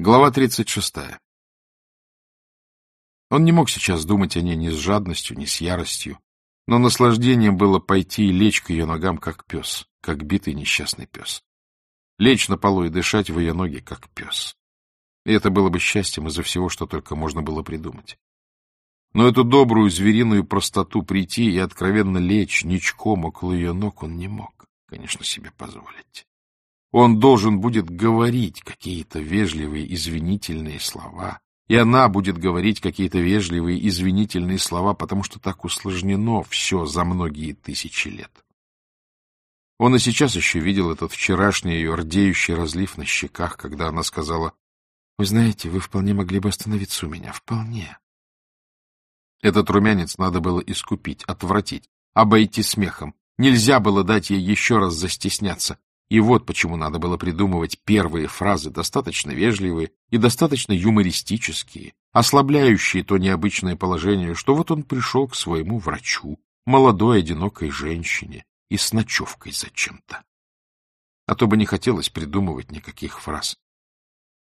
Глава 36. Он не мог сейчас думать о ней ни с жадностью, ни с яростью, но наслаждением было пойти и лечь к ее ногам, как пес, как битый несчастный пес. Лечь на полу и дышать в ее ноги, как пес. И это было бы счастьем из-за всего, что только можно было придумать. Но эту добрую звериную простоту прийти и откровенно лечь ничком около ее ног он не мог, конечно, себе позволить. Он должен будет говорить какие-то вежливые, извинительные слова, и она будет говорить какие-то вежливые, извинительные слова, потому что так усложнено все за многие тысячи лет. Он и сейчас еще видел этот вчерашний ее рдеющий разлив на щеках, когда она сказала, «Вы знаете, вы вполне могли бы остановиться у меня, вполне». Этот румянец надо было искупить, отвратить, обойти смехом. Нельзя было дать ей еще раз застесняться. И вот почему надо было придумывать первые фразы, достаточно вежливые и достаточно юмористические, ослабляющие то необычное положение, что вот он пришел к своему врачу, молодой одинокой женщине, и с ночевкой зачем-то. А то бы не хотелось придумывать никаких фраз.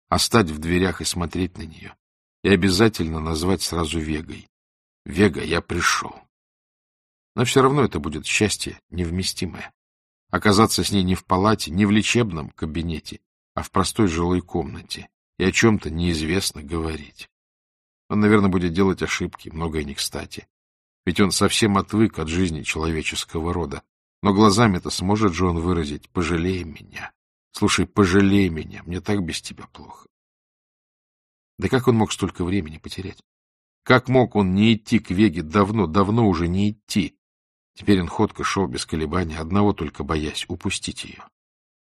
А стать в дверях и смотреть на нее, и обязательно назвать сразу Вегой. «Вега, я пришел». Но все равно это будет счастье невместимое оказаться с ней не в палате, не в лечебном кабинете, а в простой жилой комнате и о чем-то неизвестно говорить. Он, наверное, будет делать ошибки, многое не кстати. Ведь он совсем отвык от жизни человеческого рода. Но глазами-то сможет же он выразить «пожалей меня». Слушай, пожалей меня, мне так без тебя плохо. Да как он мог столько времени потерять? Как мог он не идти к Веге давно, давно уже не идти? Теперь он ходко шел без колебаний, одного только боясь упустить ее.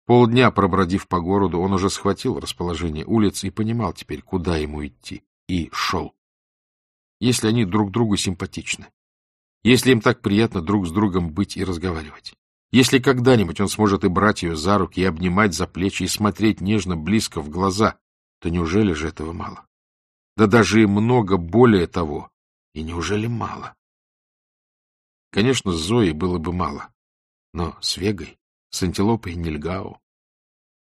Полдня пробродив по городу, он уже схватил расположение улиц и понимал теперь, куда ему идти, и шел. Если они друг другу симпатичны, если им так приятно друг с другом быть и разговаривать, если когда-нибудь он сможет и брать ее за руки, и обнимать за плечи, и смотреть нежно близко в глаза, то неужели же этого мало? Да даже и много более того. И неужели мало? Конечно, с Зоей было бы мало, но с Вегой, с антилопой Нильгао.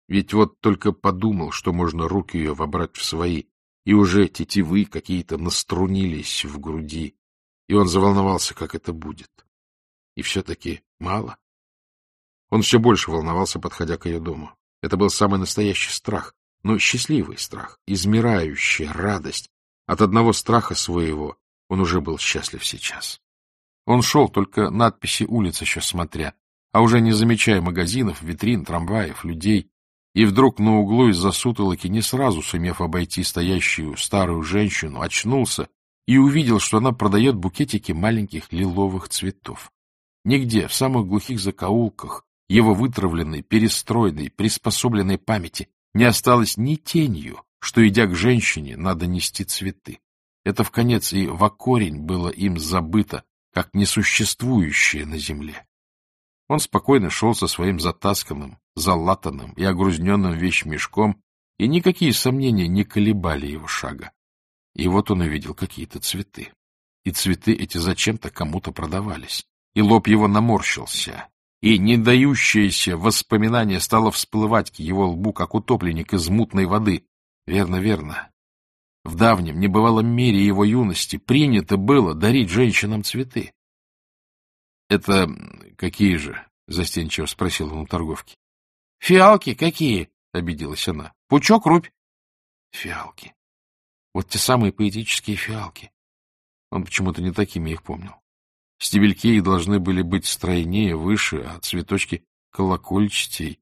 Ведь вот только подумал, что можно руки ее вобрать в свои, и уже тетивы какие-то наструнились в груди, и он заволновался, как это будет. И все-таки мало. Он все больше волновался, подходя к ее дому. Это был самый настоящий страх, но счастливый страх, измирающая радость. От одного страха своего он уже был счастлив сейчас. Он шел, только надписи улиц еще смотря, а уже не замечая магазинов, витрин, трамваев, людей, и вдруг на углу из-за сутолоки, не сразу сумев обойти стоящую старую женщину, очнулся и увидел, что она продает букетики маленьких лиловых цветов. Нигде, в самых глухих закоулках, его вытравленной, перестроенной, приспособленной памяти не осталось ни тенью, что, идя к женщине, надо нести цветы. Это в конец и в окорень было им забыто, как несуществующее на земле. Он спокойно шел со своим затасканным, залатанным и огрузненным вещмешком, и никакие сомнения не колебали его шага. И вот он увидел какие-то цветы. И цветы эти зачем-то кому-то продавались. И лоб его наморщился. И не дающееся воспоминание стало всплывать к его лбу, как утопленник из мутной воды. Верно, верно. В давнем, небывалом мире его юности принято было дарить женщинам цветы. — Это какие же? — застенчиво спросил он у торговки. — Фиалки какие? — обиделась она. — Пучок рубь. — Фиалки. Вот те самые поэтические фиалки. Он почему-то не такими их помнил. Стебельки их должны были быть стройнее, выше, а цветочки — колокольчатей.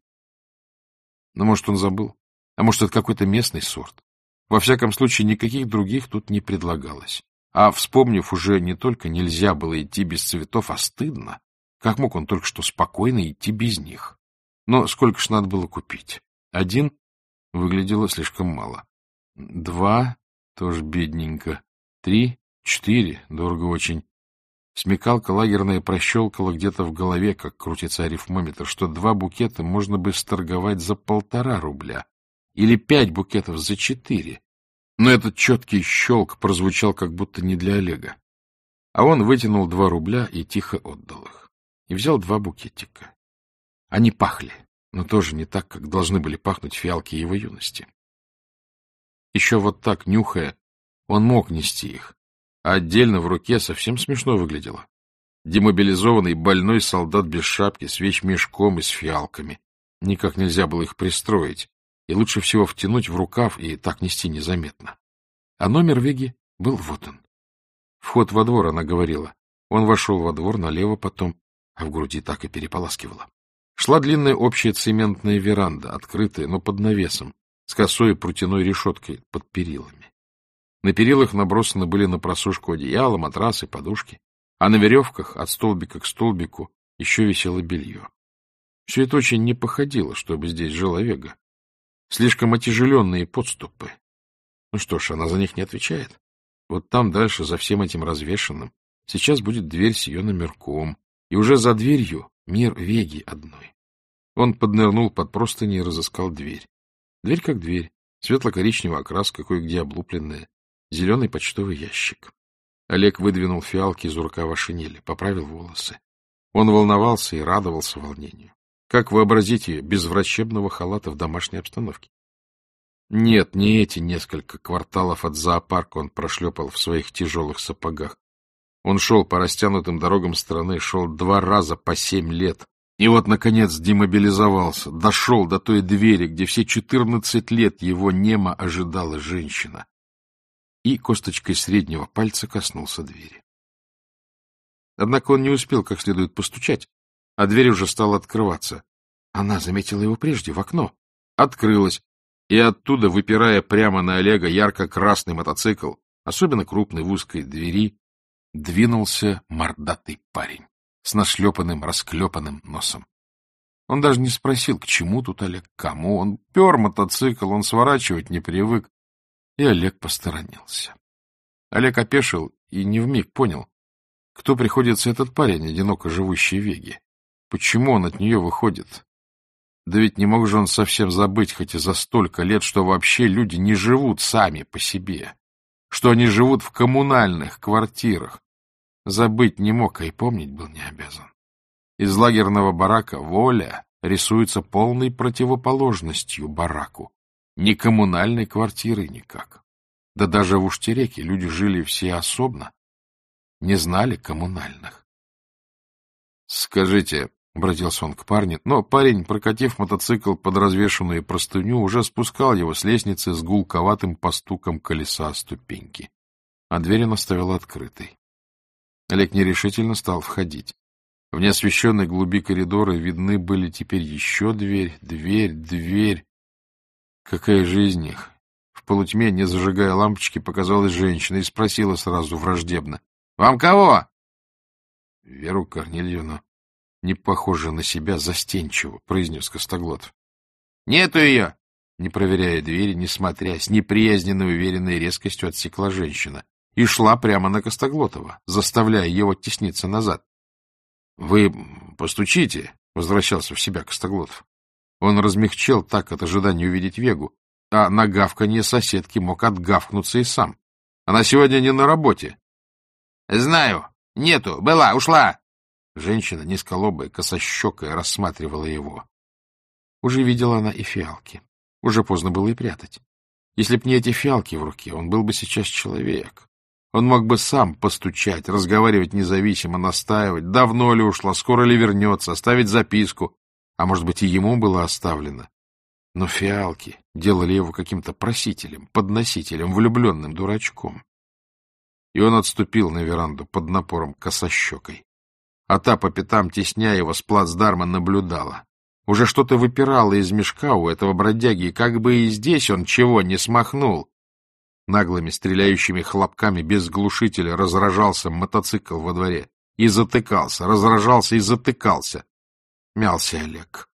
Но, может, он забыл? А может, это какой-то местный сорт? Во всяком случае, никаких других тут не предлагалось. А, вспомнив, уже не только нельзя было идти без цветов, а стыдно. Как мог он только что спокойно идти без них? Но сколько ж надо было купить? Один выглядело слишком мало. Два — тоже бедненько. Три — четыре — дорого очень. Смекалка лагерная прощелкала где-то в голове, как крутится арифмометр, что два букета можно бы сторговать за полтора рубля или пять букетов за четыре. Но этот четкий щелк прозвучал как будто не для Олега. А он вытянул два рубля и тихо отдал их. И взял два букетика. Они пахли, но тоже не так, как должны были пахнуть фиалки его юности. Еще вот так, нюхая, он мог нести их, а отдельно в руке совсем смешно выглядело. Демобилизованный больной солдат без шапки, с вещмешком и с фиалками. Никак нельзя было их пристроить, и лучше всего втянуть в рукав и так нести незаметно. А номер Веги был вот он. Вход во двор, она говорила. Он вошел во двор налево потом, а в груди так и переполаскивало. Шла длинная общая цементная веранда, открытая, но под навесом, с косой прутяной решеткой под перилами. На перилах набросаны были на просушку одеяла, матрасы, подушки а на веревках от столбика к столбику еще висело белье. Все это очень не походило, чтобы здесь жила Вега. Слишком отяжеленные подступы. Ну что ж, она за них не отвечает. Вот там дальше, за всем этим развешенным, сейчас будет дверь с ее номерком, и уже за дверью мир Веги одной. Он поднырнул под простыни и разыскал дверь. Дверь как дверь, светло-коричневый окрас, кое-где облупленная, зеленый почтовый ящик. Олег выдвинул фиалки из рукава шинели, поправил волосы. Он волновался и радовался волнению. Как вообразить ее без врачебного халата в домашней обстановке? Нет, не эти несколько кварталов от зоопарка он прошлепал в своих тяжелых сапогах. Он шел по растянутым дорогам страны, шел два раза по семь лет. И вот, наконец, демобилизовался, дошел до той двери, где все четырнадцать лет его немо ожидала женщина и косточкой среднего пальца коснулся двери. Однако он не успел как следует постучать, а дверь уже стала открываться. Она заметила его прежде, в окно. Открылась, и оттуда, выпирая прямо на Олега ярко-красный мотоцикл, особенно крупный в узкой двери, двинулся мордатый парень с нашлепанным, расклепанным носом. Он даже не спросил, к чему тут Олег, кому. Он пер мотоцикл, он сворачивать не привык. И Олег посторонился. Олег опешил и не вмиг понял, кто приходится этот парень, одиноко живущий в Веге. Почему он от нее выходит? Да ведь не мог же он совсем забыть, хоть и за столько лет, что вообще люди не живут сами по себе, что они живут в коммунальных квартирах. Забыть не мог, а и помнить был не обязан. Из лагерного барака воля рисуется полной противоположностью бараку, ни коммунальной квартиры никак. Да даже в Уштереке люди жили все особно, не знали коммунальных. — Скажите, — обратился он к парню, но парень, прокатив мотоцикл под развешенную простыню, уже спускал его с лестницы с гулковатым постуком колеса ступеньки, а дверь он оставил открытой. Олег нерешительно стал входить. В неосвещенной глуби коридора видны были теперь еще дверь, дверь, дверь. Какая жизнь их! В полутьме, не зажигая лампочки, показалась женщина и спросила сразу враждебно. — Вам кого? — Веру Корнильевну. Не похоже на себя застенчиво, — произнес Костоглотов. — Нету ее! Не проверяя двери, не смотря, с неприязненной уверенной резкостью отсекла женщина и шла прямо на Костоглотова, заставляя его тесниться назад. — Вы постучите, — возвращался в себя Костоглотов. Он размягчел так от ожидания увидеть Вегу, а на гавканье соседки мог отгавкнуться и сам. Она сегодня не на работе. — Знаю. Нету. Была. Ушла. Женщина, низколобая, косощекая, рассматривала его. Уже видела она и фиалки. Уже поздно было и прятать. Если б не эти фиалки в руке, он был бы сейчас человек. Он мог бы сам постучать, разговаривать независимо, настаивать, давно ли ушла, скоро ли вернется, оставить записку, а может быть, и ему было оставлено. Но фиалки делали его каким-то просителем, подносителем, влюбленным дурачком. И он отступил на веранду под напором косощекой. А та по пятам, тесня его, с плацдарма наблюдала. Уже что-то выпирало из мешка у этого бродяги, как бы и здесь он чего не смахнул. Наглыми стреляющими хлопками без глушителя разражался мотоцикл во дворе. И затыкался, разражался и затыкался. Мялся Олег.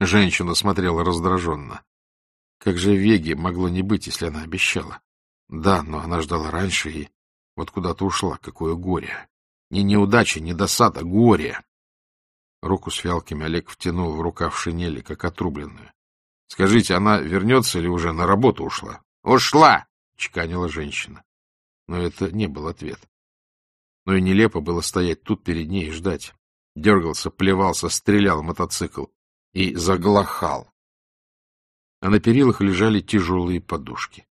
Женщина смотрела раздраженно. Как же Веги могло не быть, если она обещала? Да, но она ждала раньше и вот куда-то ушла. Какое горе! Не неудача, не досада, горе! Руку с фиалками Олег втянул в рукав шинели, как отрубленную. — Скажите, она вернется или уже на работу ушла? — Ушла! — чеканила женщина. Но это не был ответ. Но и нелепо было стоять тут перед ней и ждать дергался, плевался, стрелял мотоцикл и заглохал. а на перилах лежали тяжелые подушки,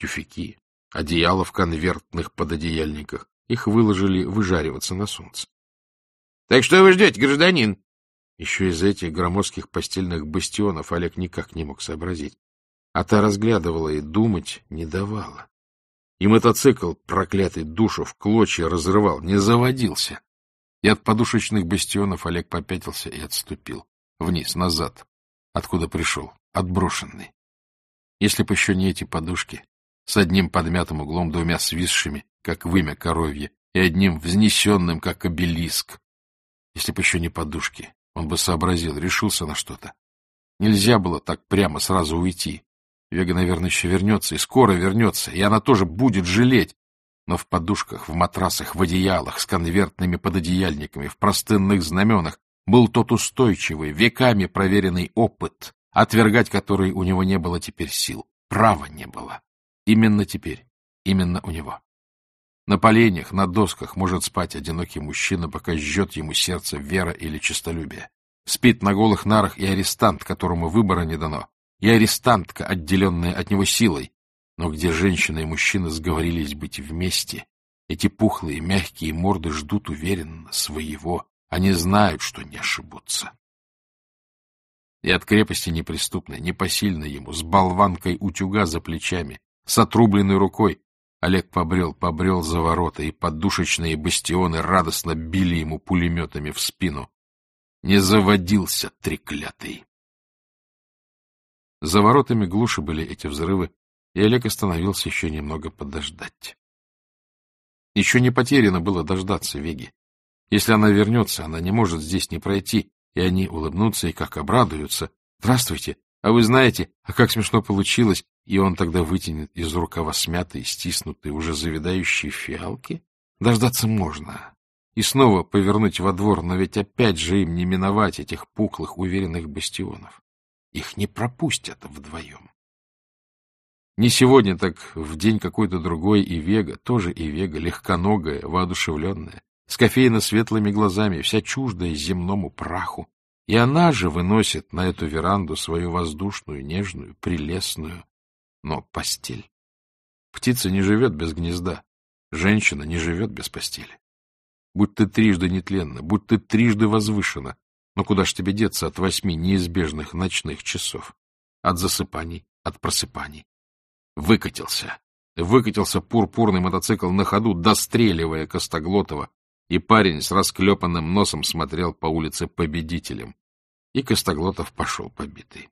тюфяки, одеяла в конвертных пододеяльниках. Их выложили выжариваться на солнце. — Так что вы ждете, гражданин? Еще из этих громоздких постельных бастионов Олег никак не мог сообразить. А та разглядывала и думать не давала. И мотоцикл, проклятый душу, в клочья разрывал, не заводился. И от подушечных бастионов Олег попятился и отступил. Вниз, назад, откуда пришел, отброшенный. Если бы еще не эти подушки, с одним подмятым углом, двумя свисшими, как вымя коровье, и одним взнесенным, как обелиск. Если бы еще не подушки, он бы сообразил, решился на что-то. Нельзя было так прямо сразу уйти. Вега, наверное, еще вернется, и скоро вернется, и она тоже будет жалеть. Но в подушках, в матрасах, в одеялах, с конвертными пододеяльниками, в простынных знаменах был тот устойчивый, веками проверенный опыт, отвергать который у него не было теперь сил, права не было. Именно теперь, именно у него. На поленях, на досках может спать одинокий мужчина, пока жжет ему сердце вера или честолюбие. Спит на голых нарах и арестант, которому выбора не дано, и арестантка, отделенная от него силой. Но где женщина и мужчина сговорились быть вместе, эти пухлые, мягкие морды ждут уверенно своего, они знают, что не ошибутся. И от крепости неприступной, непосильной ему, с болванкой утюга за плечами, с отрубленной рукой, Олег побрел, побрел за ворота, и подушечные бастионы радостно били ему пулеметами в спину. Не заводился треклятый. За воротами глуши были эти взрывы, и Олег остановился еще немного подождать. Еще не потеряно было дождаться Веги. Если она вернется, она не может здесь не пройти, и они улыбнутся и как обрадуются. «Здравствуйте! А вы знаете, а как смешно получилось!» И он тогда вытянет из рукава смятые, стиснутые, уже завидающие фиалки. Дождаться можно. И снова повернуть во двор, но ведь опять же им не миновать этих пухлых, уверенных бастионов. Их не пропустят вдвоем. Не сегодня, так в день какой-то другой и Вега, тоже и Вега, легконогая, воодушевленная, с кофейно-светлыми глазами, вся чуждая земному праху. И она же выносит на эту веранду свою воздушную, нежную, прелестную, но постель. Птица не живет без гнезда, женщина не живет без постели. Будь ты трижды нетленна, будь ты трижды возвышена, но куда ж тебе деться от восьми неизбежных ночных часов? От засыпаний, от просыпаний. Выкатился. Выкатился пурпурный мотоцикл на ходу, достреливая Костоглотова, и парень с расклепанным носом смотрел по улице победителем. И Костоглотов пошел побитый.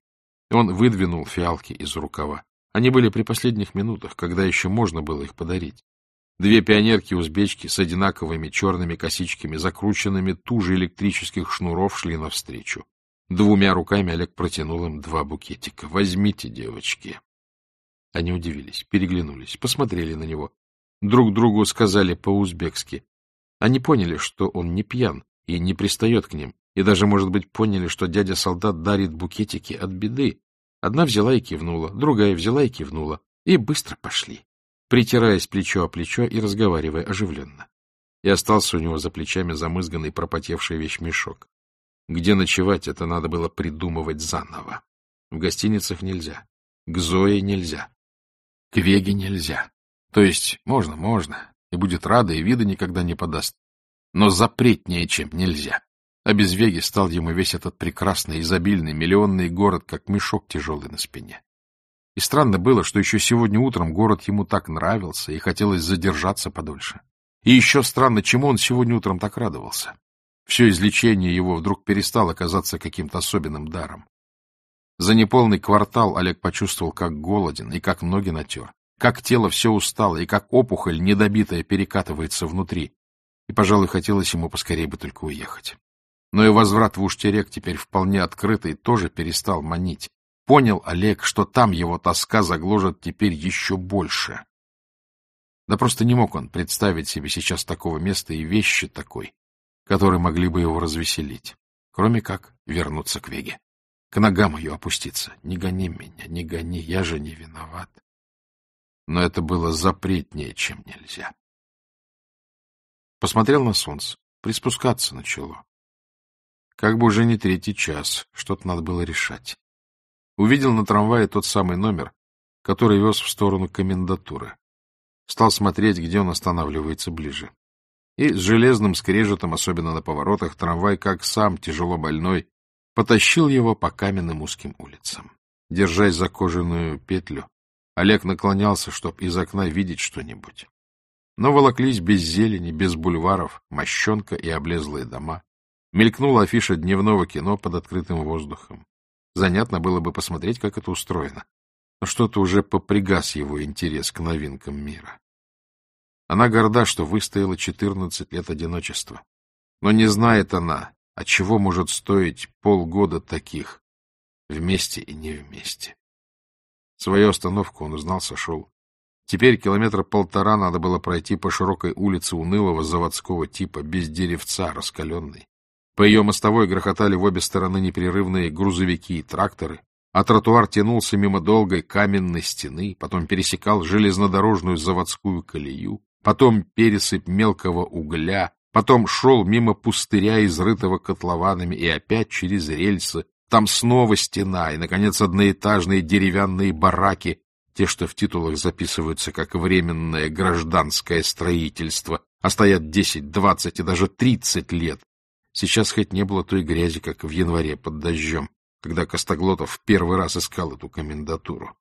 Он выдвинул фиалки из рукава. Они были при последних минутах, когда еще можно было их подарить. Две пионерки-узбечки с одинаковыми черными косичками, закрученными туже электрических шнуров, шли навстречу. Двумя руками Олег протянул им два букетика. «Возьмите, девочки». Они удивились, переглянулись, посмотрели на него. Друг другу сказали по-узбекски. Они поняли, что он не пьян и не пристает к ним, и даже, может быть, поняли, что дядя-солдат дарит букетики от беды. Одна взяла и кивнула, другая взяла и кивнула, и быстро пошли притираясь плечо о плечо и разговаривая оживленно. И остался у него за плечами замызганный пропотевший вещмешок. Где ночевать, это надо было придумывать заново. В гостиницах нельзя, к Зое нельзя, к Веге нельзя. То есть можно, можно, и будет рада, и вида никогда не подаст. Но запретнее, чем нельзя. А без Веги стал ему весь этот прекрасный, изобильный, миллионный город, как мешок тяжелый на спине. И странно было, что еще сегодня утром город ему так нравился и хотелось задержаться подольше. И еще странно, чему он сегодня утром так радовался. Все излечение его вдруг перестало казаться каким-то особенным даром. За неполный квартал Олег почувствовал, как голоден и как ноги натер, как тело все устало и как опухоль недобитая перекатывается внутри. И, пожалуй, хотелось ему поскорее бы только уехать. Но и возврат в Уштерек теперь вполне открытый тоже перестал манить. Понял Олег, что там его тоска загложет теперь еще больше. Да просто не мог он представить себе сейчас такого места и вещи такой, которые могли бы его развеселить, кроме как вернуться к Веге, к ногам ее опуститься. Не гони меня, не гони, я же не виноват. Но это было запретнее, чем нельзя. Посмотрел на солнце, приспускаться начало. Как бы уже не третий час, что-то надо было решать. Увидел на трамвае тот самый номер, который вез в сторону комендатуры. Стал смотреть, где он останавливается ближе. И с железным скрежетом, особенно на поворотах, трамвай, как сам, тяжело больной, потащил его по каменным узким улицам. Держась за кожаную петлю, Олег наклонялся, чтобы из окна видеть что-нибудь. Но волоклись без зелени, без бульваров, мощенка и облезлые дома. Мелькнула афиша дневного кино под открытым воздухом. Занятно было бы посмотреть, как это устроено. Но что-то уже попригас его интерес к новинкам мира. Она горда, что выстояла четырнадцать лет одиночества. Но не знает она, от чего может стоить полгода таких, вместе и не вместе. Свою остановку он узнал, сошел. Теперь километра полтора надо было пройти по широкой улице унылого заводского типа, без деревца, раскаленной. По ее мостовой грохотали в обе стороны непрерывные грузовики и тракторы, а тротуар тянулся мимо долгой каменной стены, потом пересекал железнодорожную заводскую колею, потом пересыпь мелкого угля, потом шел мимо пустыря, изрытого котлованами, и опять через рельсы, там снова стена, и, наконец, одноэтажные деревянные бараки, те, что в титулах записываются как временное гражданское строительство, а стоят десять, двадцать и даже тридцать лет, Сейчас хоть не было той грязи, как в январе под дождем, когда Костоглотов первый раз искал эту комендатуру.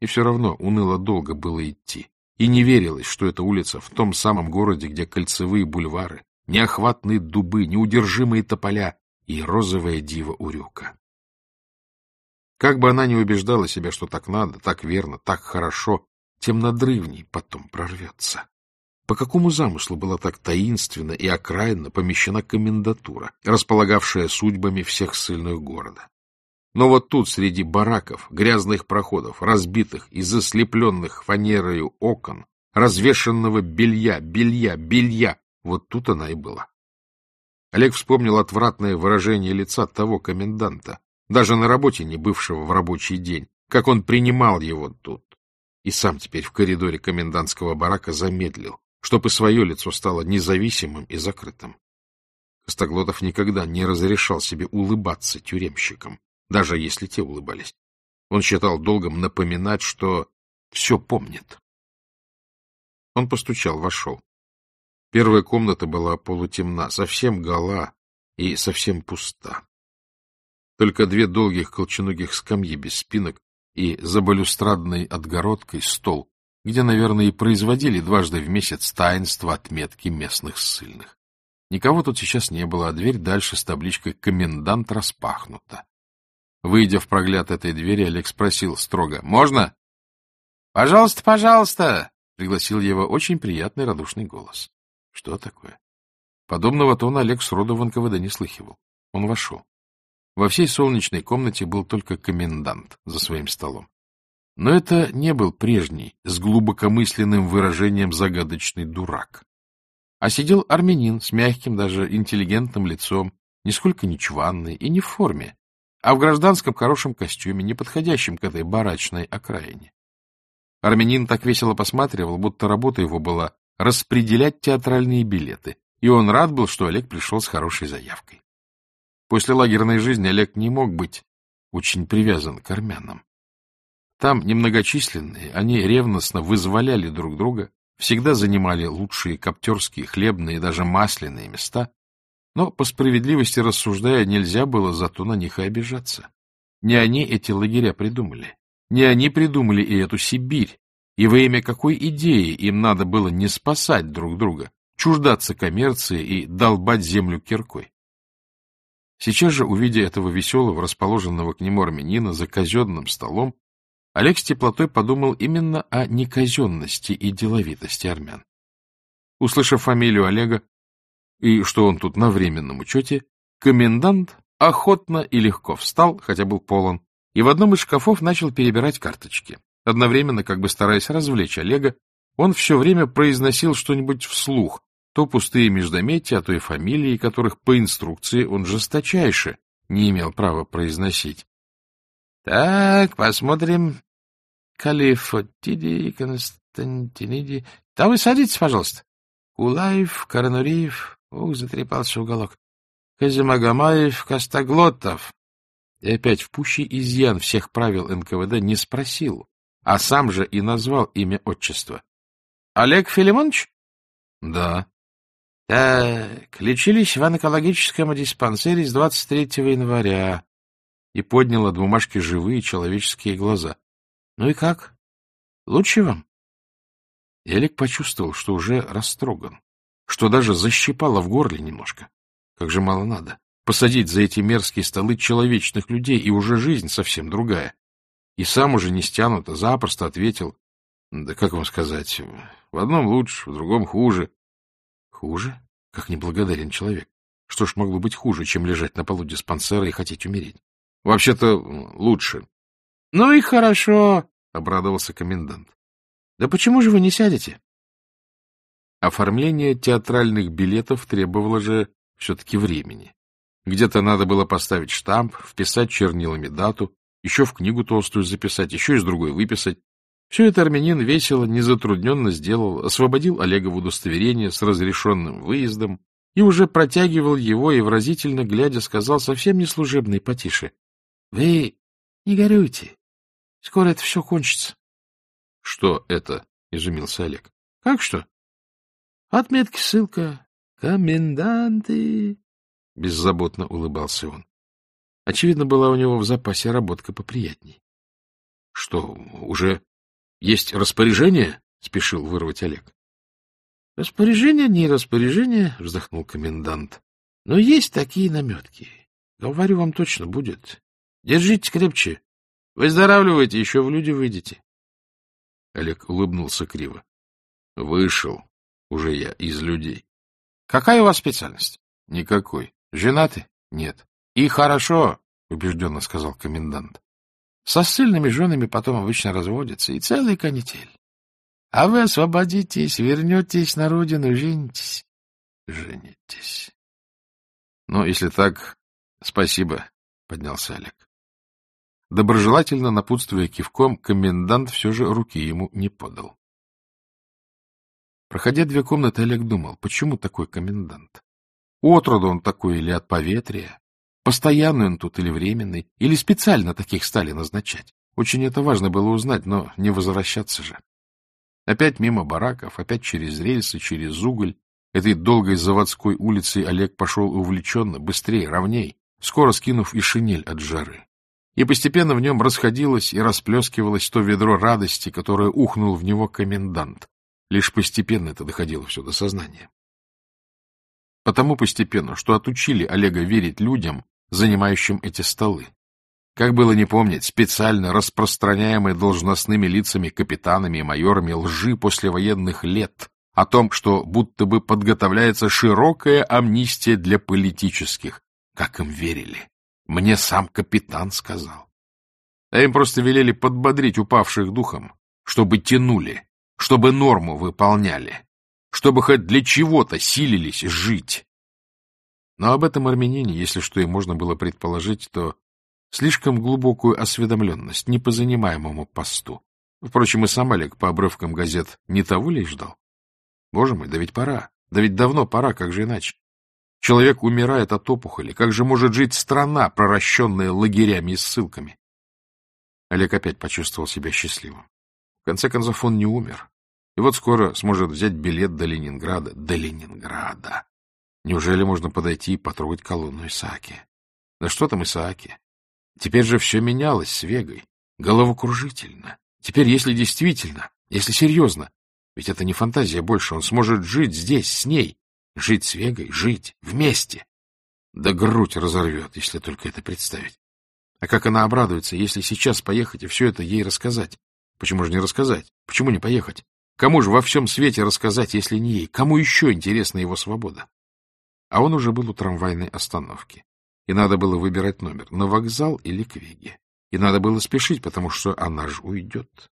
И все равно уныло долго было идти. И не верилось, что эта улица в том самом городе, где кольцевые бульвары, неохватные дубы, неудержимые тополя и розовая дива урюка. Как бы она ни убеждала себя, что так надо, так верно, так хорошо, тем надрывней потом прорвется. По какому замыслу была так таинственно и окраинно помещена комендатура, располагавшая судьбами всех ссыльных города? Но вот тут, среди бараков, грязных проходов, разбитых и заслепленных фанерою окон, развешенного белья, белья, белья, вот тут она и была. Олег вспомнил отвратное выражение лица того коменданта, даже на работе не бывшего в рабочий день, как он принимал его тут. И сам теперь в коридоре комендантского барака замедлил, чтобы свое лицо стало независимым и закрытым. Костоглотов никогда не разрешал себе улыбаться тюремщикам, даже если те улыбались. Он считал долгом напоминать, что все помнит. Он постучал, вошел. Первая комната была полутемна, совсем гола и совсем пуста. Только две долгих колченогих скамьи без спинок и за балюстрадной отгородкой стол где, наверное, и производили дважды в месяц таинство отметки местных ссыльных. Никого тут сейчас не было, а дверь дальше с табличкой «Комендант» распахнута. Выйдя в прогляд этой двери, Олег спросил строго «Можно?» «Пожалуйста, пожалуйста!» — пригласил его очень приятный радушный голос. Что такое? Подобного тона Олег сроду в НКВД не слыхивал. Он вошел. Во всей солнечной комнате был только комендант за своим столом. Но это не был прежний, с глубокомысленным выражением загадочный дурак. А сидел армянин с мягким, даже интеллигентным лицом, нисколько не чванный и не в форме, а в гражданском хорошем костюме, не подходящем к этой барачной окраине. Армянин так весело посматривал, будто работа его была распределять театральные билеты, и он рад был, что Олег пришел с хорошей заявкой. После лагерной жизни Олег не мог быть очень привязан к армянам. Там немногочисленные, они ревностно вызволяли друг друга, всегда занимали лучшие коптерские, хлебные и даже масляные места, но, по справедливости рассуждая, нельзя было зато на них и обижаться. Не они эти лагеря придумали, не они придумали и эту Сибирь, и во имя какой идеи им надо было не спасать друг друга, чуждаться коммерции и долбать землю киркой. Сейчас же, увидя этого веселого, расположенного к нему армянина за казенным столом, Олег с теплотой подумал именно о неказенности и деловитости армян. Услышав фамилию Олега и что он тут на временном учете, комендант охотно и легко встал, хотя был полон, и в одном из шкафов начал перебирать карточки. Одновременно, как бы стараясь развлечь Олега, он все время произносил что-нибудь вслух, то пустые междометия, а то и фамилии, которых по инструкции он жесточайше не имел права произносить. Так, посмотрим. Калифотиди, Константиниди. Да вы садитесь, пожалуйста. Кулаев, Коронуриев. Ух, затрепался уголок. Казимагомаев, Костоглотов. И опять в пущий изъян всех правил НКВД не спросил, а сам же и назвал имя отчества. — Олег Филимонович? — Да. — Так, лечились в онкологическом диспансере с 23 января. И поднял от бумажки живые человеческие глаза. — Ну и как? Лучше вам? И Олег почувствовал, что уже растроган, что даже защипало в горле немножко. Как же мало надо. Посадить за эти мерзкие столы человечных людей, и уже жизнь совсем другая. И сам уже не стянуто, запросто ответил. Да как вам сказать, в одном лучше, в другом хуже. Хуже? Как неблагодарен человек. Что ж могло быть хуже, чем лежать на полу диспансера и хотеть умереть? Вообще-то лучше. — Ну и хорошо, — обрадовался комендант. — Да почему же вы не сядете? Оформление театральных билетов требовало же все-таки времени. Где-то надо было поставить штамп, вписать чернилами дату, еще в книгу толстую записать, еще из другой выписать. Все это армянин весело, незатрудненно сделал, освободил Олега в удостоверение с разрешенным выездом и уже протягивал его и выразительно глядя сказал совсем не служебный потише. — Вы не горюйте. Скоро это все кончится. — Что это? — изумился Олег. — Как что? — Отметки, ссылка. Коменданты. Беззаботно улыбался он. Очевидно, была у него в запасе работка поприятней. — Что, уже есть распоряжение? — спешил вырвать Олег. — Распоряжение не распоряжение, — вздохнул комендант. — Но есть такие наметки. Говорю вам, точно будет. Держите крепче. Выздоравливайте, еще в люди выйдете. Олег улыбнулся криво. — Вышел уже я из людей. — Какая у вас специальность? — Никакой. Женаты? — Нет. — И хорошо, — убежденно сказал комендант. — Со ссыльными женами потом обычно разводятся, и целый канитель. А вы освободитесь, вернетесь на родину, женитесь. Женитесь. — Ну, если так, спасибо, — поднялся Олег. Доброжелательно напутствуя кивком, комендант все же руки ему не подал. Проходя две комнаты, Олег думал, почему такой комендант? Отроду он такой или от поветрия? Постоянный он тут или временный? Или специально таких стали назначать? Очень это важно было узнать, но не возвращаться же. Опять мимо бараков, опять через рельсы, через уголь. Этой долгой заводской улицей Олег пошел увлеченно, быстрее, ровней, скоро скинув и шинель от жары. И постепенно в нем расходилось и расплескивалось то ведро радости, которое ухнул в него комендант. Лишь постепенно это доходило все до сознания. Потому постепенно, что отучили Олега верить людям, занимающим эти столы. Как было не помнить, специально распространяемые должностными лицами, капитанами и майорами лжи послевоенных лет о том, что будто бы подготовляется широкая амнистия для политических. Как им верили? Мне сам капитан сказал. А им просто велели подбодрить упавших духом, чтобы тянули, чтобы норму выполняли чтобы хоть для чего-то силились жить. Но об этом армянине, если что и можно было предположить, то слишком глубокую осведомленность не по занимаемому посту. Впрочем, и сам Олег по обрывкам газет не того ли ждал? Боже мой, да ведь пора. Да ведь давно пора, как же иначе? Человек умирает от опухоли. Как же может жить страна, проращенная лагерями и ссылками? Олег опять почувствовал себя счастливым. В конце концов, он не умер. И вот скоро сможет взять билет до Ленинграда. До Ленинграда! Неужели можно подойти и потрогать колонну Исааки? Да что там Исааки? Теперь же все менялось с Вегой. Головокружительно. Теперь, если действительно, если серьезно, ведь это не фантазия больше, он сможет жить здесь, с ней. Жить с Вегой, жить вместе. Да грудь разорвет, если только это представить. А как она обрадуется, если сейчас поехать и все это ей рассказать? Почему же не рассказать? Почему не поехать? Кому же во всем свете рассказать, если не ей? Кому еще интересна его свобода? А он уже был у трамвайной остановки. И надо было выбирать номер, на вокзал или к Веге. И надо было спешить, потому что она же уйдет.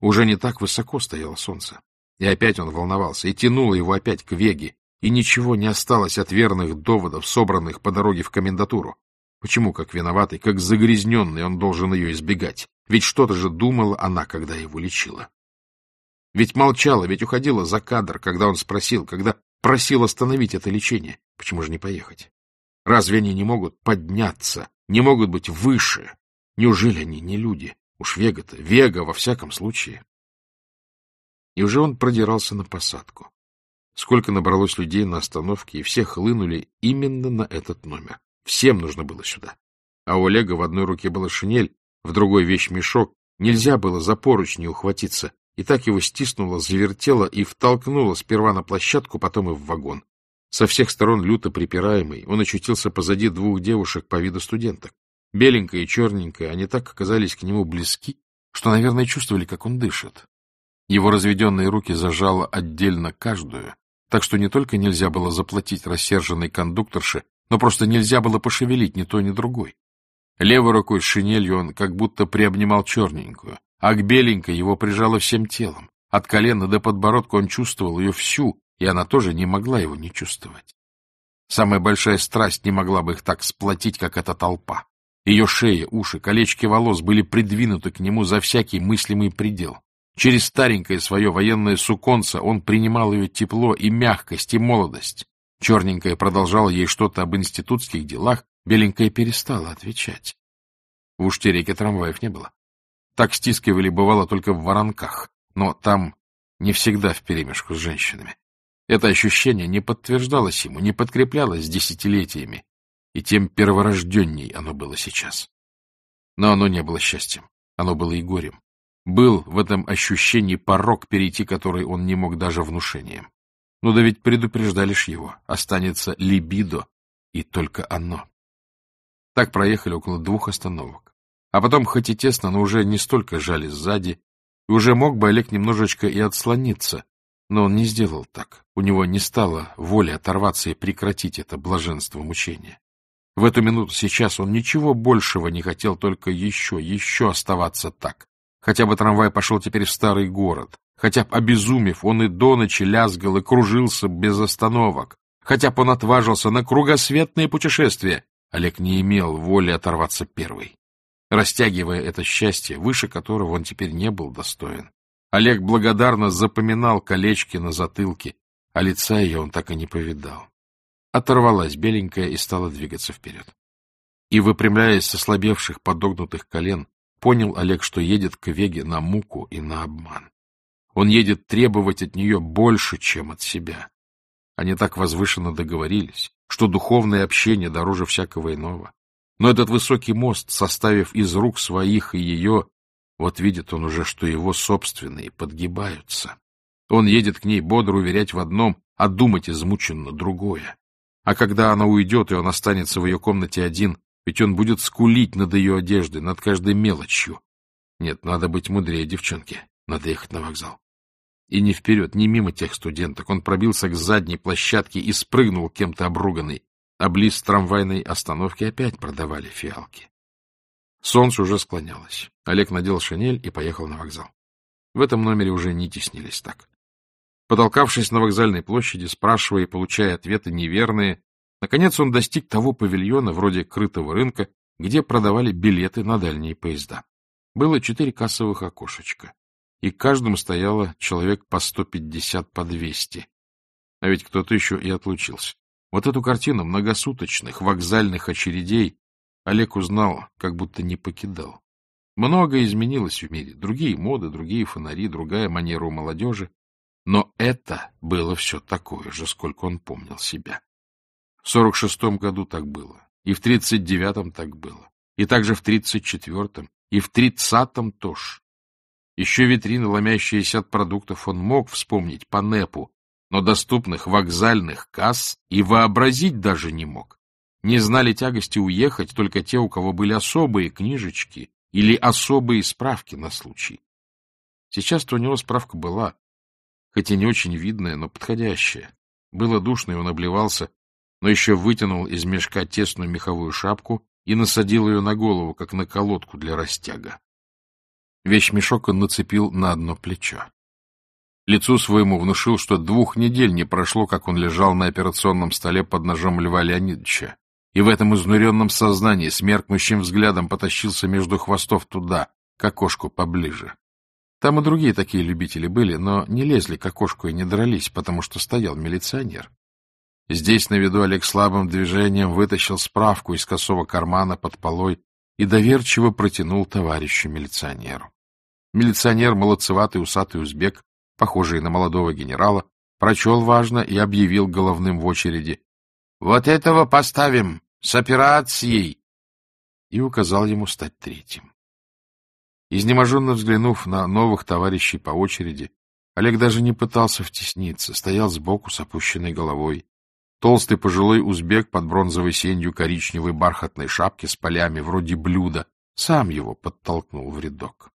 Уже не так высоко стояло солнце. И опять он волновался, и тянуло его опять к Веге, и ничего не осталось от верных доводов, собранных по дороге в комендатуру. Почему, как виноватый, как загрязненный, он должен ее избегать? Ведь что-то же думала она, когда его лечила. Ведь молчала, ведь уходила за кадр, когда он спросил, когда просил остановить это лечение. Почему же не поехать? Разве они не могут подняться, не могут быть выше. Неужели они не люди? Уж Вега-то, Вега во всяком случае. И уже он продирался на посадку. Сколько набралось людей на остановке, и все хлынули именно на этот номер. Всем нужно было сюда. А у Олега в одной руке была шинель, в другой вещь-мешок. Нельзя было за поручни ухватиться. И так его стиснуло, завертело и втолкнуло сперва на площадку, потом и в вагон. Со всех сторон люто припираемый, он очутился позади двух девушек по виду студенток. Беленькая и черненькая, они так оказались к нему близки, что, наверное, чувствовали, как он дышит. Его разведенные руки зажало отдельно каждую, так что не только нельзя было заплатить рассерженной кондукторше, но просто нельзя было пошевелить ни то, ни другой. Левой рукой с шинелью он как будто приобнимал черненькую, а к беленькой его прижало всем телом. От колена до подбородка он чувствовал ее всю, и она тоже не могла его не чувствовать. Самая большая страсть не могла бы их так сплотить, как эта толпа. Ее шея, уши, колечки волос были придвинуты к нему за всякий мыслимый предел. Через старенькое свое военное суконце он принимал ее тепло и мягкость, и молодость. Черненькая продолжала ей что-то об институтских делах, беленькая перестала отвечать. В Уштереке трамваев не было. Так стискивали бывало только в воронках, но там не всегда вперемешку с женщинами. Это ощущение не подтверждалось ему, не подкреплялось десятилетиями, и тем перворожденней оно было сейчас. Но оно не было счастьем, оно было и горем. Был в этом ощущении порог, перейти который он не мог даже внушением. Ну да ведь предупреждали ж его, останется либидо, и только оно. Так проехали около двух остановок. А потом, хоть и тесно, но уже не столько жали сзади, и уже мог бы Олег немножечко и отслониться, но он не сделал так. У него не стало воли оторваться и прекратить это блаженство мучения. В эту минуту сейчас он ничего большего не хотел, только еще, еще оставаться так, Хотя бы трамвай пошел теперь в старый город. Хотя б обезумев, он и до ночи лязгал и кружился без остановок. Хотя бы он отважился на кругосветное путешествие. Олег не имел воли оторваться первый. Растягивая это счастье, выше которого он теперь не был достоин. Олег благодарно запоминал колечки на затылке, а лица ее он так и не повидал. Оторвалась беленькая и стала двигаться вперед. И, выпрямляясь со слабевших подогнутых колен, Понял Олег, что едет к Веге на муку и на обман. Он едет требовать от нее больше, чем от себя. Они так возвышенно договорились, что духовное общение дороже всякого иного. Но этот высокий мост, составив из рук своих и ее, вот видит он уже, что его собственные подгибаются. Он едет к ней бодро уверять в одном, а думать измученно другое. А когда она уйдет, и он останется в ее комнате один, ведь он будет скулить над ее одеждой, над каждой мелочью. Нет, надо быть мудрее девчонки. Надо ехать на вокзал. И не вперед, не мимо тех студенток. Он пробился к задней площадке и спрыгнул кем-то обруганный. А близ трамвайной остановки опять продавали фиалки. Солнце уже склонялось. Олег надел шинель и поехал на вокзал. В этом номере уже не теснились так. Потолкавшись на вокзальной площади, спрашивая и получая ответы неверные, Наконец он достиг того павильона, вроде крытого рынка, где продавали билеты на дальние поезда. Было четыре кассовых окошечка, и каждому стояло человек по сто пятьдесят, по двести. А ведь кто-то еще и отлучился. Вот эту картину многосуточных вокзальных очередей Олег узнал, как будто не покидал. Многое изменилось в мире. Другие моды, другие фонари, другая манера у молодежи. Но это было все такое же, сколько он помнил себя. В 46-м году так было, и в 39-м так было, и также в 34-м, и в 30-м тоже. Еще витрины, ломящиеся от продуктов, он мог вспомнить по НЭПу, но доступных вокзальных касс и вообразить даже не мог. Не знали тягости уехать только те, у кого были особые книжечки или особые справки на случай. Сейчас-то у него справка была, хоть и не очень видная, но подходящая. Было душно, и он обливался, но еще вытянул из мешка тесную меховую шапку и насадил ее на голову, как на колодку для растяга. Вещмешок он нацепил на одно плечо. Лицу своему внушил, что двух недель не прошло, как он лежал на операционном столе под ножом Льва Леонидовича, и в этом изнуренном сознании с меркнущим взглядом потащился между хвостов туда, к окошку поближе. Там и другие такие любители были, но не лезли к окошку и не дрались, потому что стоял милиционер. Здесь на виду Олег слабым движением вытащил справку из косого кармана под полой и доверчиво протянул товарищу милиционеру. Милиционер, молодцеватый усатый узбек, похожий на молодого генерала, прочел важно и объявил головным в очереди. — Вот этого поставим! С операцией! И указал ему стать третьим. Изнеможенно взглянув на новых товарищей по очереди, Олег даже не пытался втесниться, стоял сбоку с опущенной головой. Толстый пожилой узбек под бронзовой сенью коричневой бархатной шапки с полями, вроде блюда, сам его подтолкнул в рядок.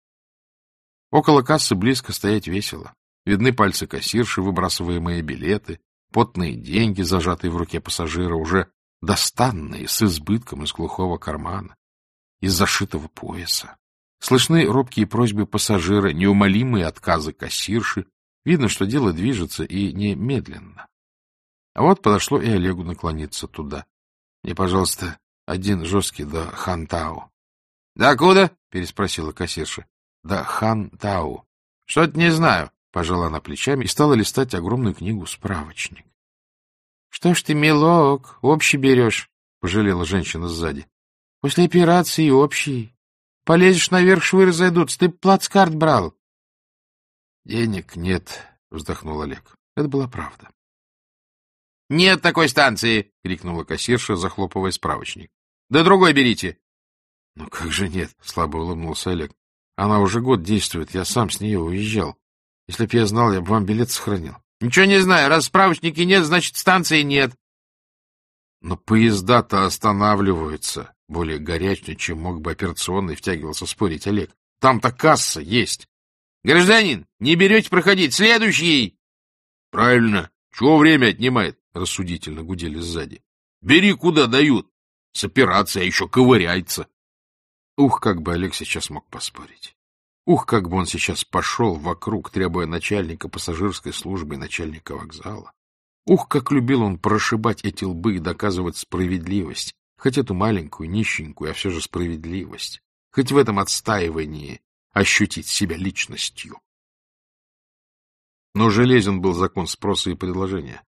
Около кассы близко стоять весело. Видны пальцы кассирши, выбрасываемые билеты, потные деньги, зажатые в руке пассажира, уже достанные, с избытком из глухого кармана, из зашитого пояса. Слышны робкие просьбы пассажира, неумолимые отказы кассирши. Видно, что дело движется и немедленно. А вот подошло и Олегу наклониться туда. Мне, пожалуйста, один жесткий до Хантау. — Да куда? — переспросила кассирша. — Да Хантау. — Что-то не знаю, — пожала она плечами и стала листать огромную книгу «Справочник». — Что ж ты, милок, общий берешь? — пожалела женщина сзади. — После операции общий. Полезешь наверх, швы разойдутся. Ты плацкарт брал. — Денег нет, — вздохнул Олег. Это была правда. — Нет такой станции! — крикнула кассирша, захлопывая справочник. — Да другой берите! — Ну как же нет? — слабо улыбнулся Олег. — Она уже год действует, я сам с нее уезжал. Если б я знал, я бы вам билет сохранил. — Ничего не знаю. Раз справочники нет, значит, станции нет. — Но поезда-то останавливаются, — более горячно, чем мог бы операционный, втягивался спорить Олег. — Там-то касса есть. — Гражданин, не берете проходить. Следующий! — Правильно. Чего время отнимает? — рассудительно гудели сзади. — Бери, куда дают. С операцией еще ковыряется. Ух, как бы Олег сейчас мог поспорить. Ух, как бы он сейчас пошел вокруг, требуя начальника пассажирской службы и начальника вокзала. Ух, как любил он прошибать эти лбы и доказывать справедливость, хоть эту маленькую, нищенькую, а все же справедливость, хоть в этом отстаивании ощутить себя личностью. Но железен был закон спроса и предложения.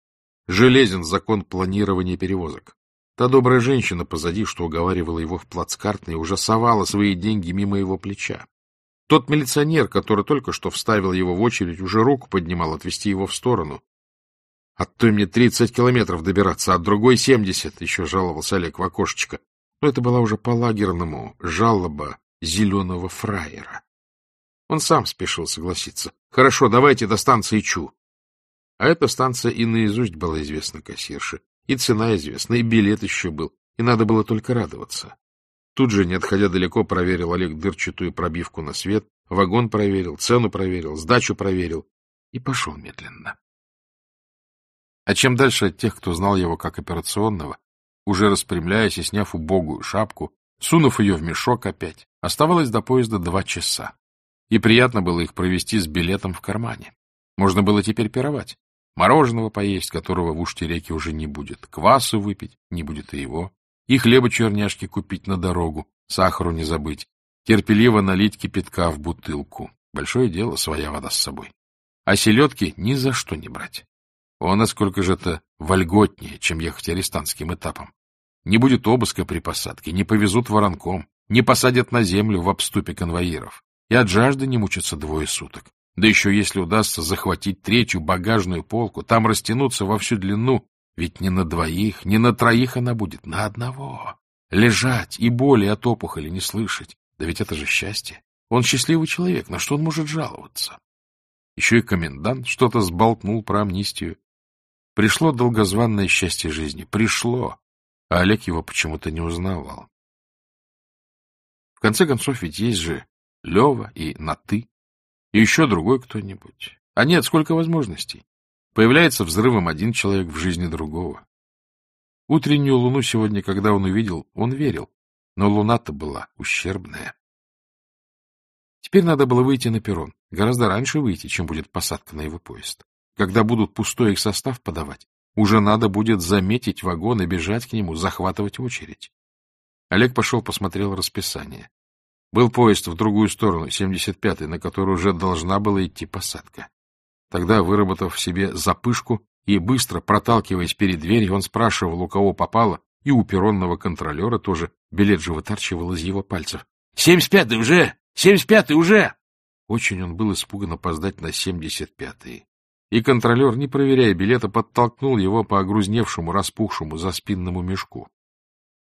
Железен закон планирования перевозок. Та добрая женщина позади, что уговаривала его в плацкартной, уже совала свои деньги мимо его плеча. Тот милиционер, который только что вставил его в очередь, уже руку поднимал отвести его в сторону. — От той мне тридцать километров добираться, а от другой семьдесят, — еще жаловался Олег в окошечко. Но это была уже по-лагерному жалоба зеленого фраера. Он сам спешил согласиться. — Хорошо, давайте до станции Чу. А эта станция и наизусть была известна кассирше. И цена известна, и билет еще был, и надо было только радоваться. Тут же, не отходя далеко, проверил Олег дырчатую пробивку на свет, вагон проверил, цену проверил, сдачу проверил и пошел медленно. А чем дальше от тех, кто знал его как операционного, уже распрямляясь и сняв убогую шапку, сунув ее в мешок опять, оставалось до поезда два часа. И приятно было их провести с билетом в кармане. Можно было теперь пировать. Мороженого поесть, которого в Уштереке уже не будет. Квасу выпить, не будет и его. И хлеба черняшки купить на дорогу, сахару не забыть. Терпеливо налить кипятка в бутылку. Большое дело, своя вода с собой. А селедки ни за что не брать. О, насколько же это вольготнее, чем ехать арестантским этапом. Не будет обыска при посадке, не повезут воронком, не посадят на землю в обступе конвоиров. И от жажды не мучатся двое суток. Да еще если удастся захватить третью багажную полку, там растянуться во всю длину, ведь не на двоих, не на троих она будет, на одного. Лежать и боли от опухоли не слышать. Да ведь это же счастье. Он счастливый человек, на что он может жаловаться? Еще и комендант что-то сболтнул про амнистию. Пришло долгозванное счастье жизни. Пришло. А Олег его почему-то не узнавал. В конце концов, ведь есть же Лева и на «ты». И еще другой кто-нибудь. А нет, сколько возможностей. Появляется взрывом один человек в жизни другого. Утреннюю луну сегодня, когда он увидел, он верил, но луна-то была ущербная. Теперь надо было выйти на перрон, гораздо раньше выйти, чем будет посадка на его поезд. Когда будут пустой их состав подавать, уже надо будет заметить вагон и бежать к нему, захватывать очередь. Олег пошел, посмотрел расписание. Был поезд в другую сторону, 75-й, на который уже должна была идти посадка. Тогда, выработав в себе запышку, и, быстро проталкиваясь перед дверью, он спрашивал, у кого попало, и у перронного контролера тоже билет же вытарчивал из его пальцев. — Семьдесят пятый уже! Семьдесят пятый уже! Очень он был испуган опоздать на семьдесят пятый. И контролер, не проверяя билета, подтолкнул его по огрузневшему, распухшему за спинному мешку.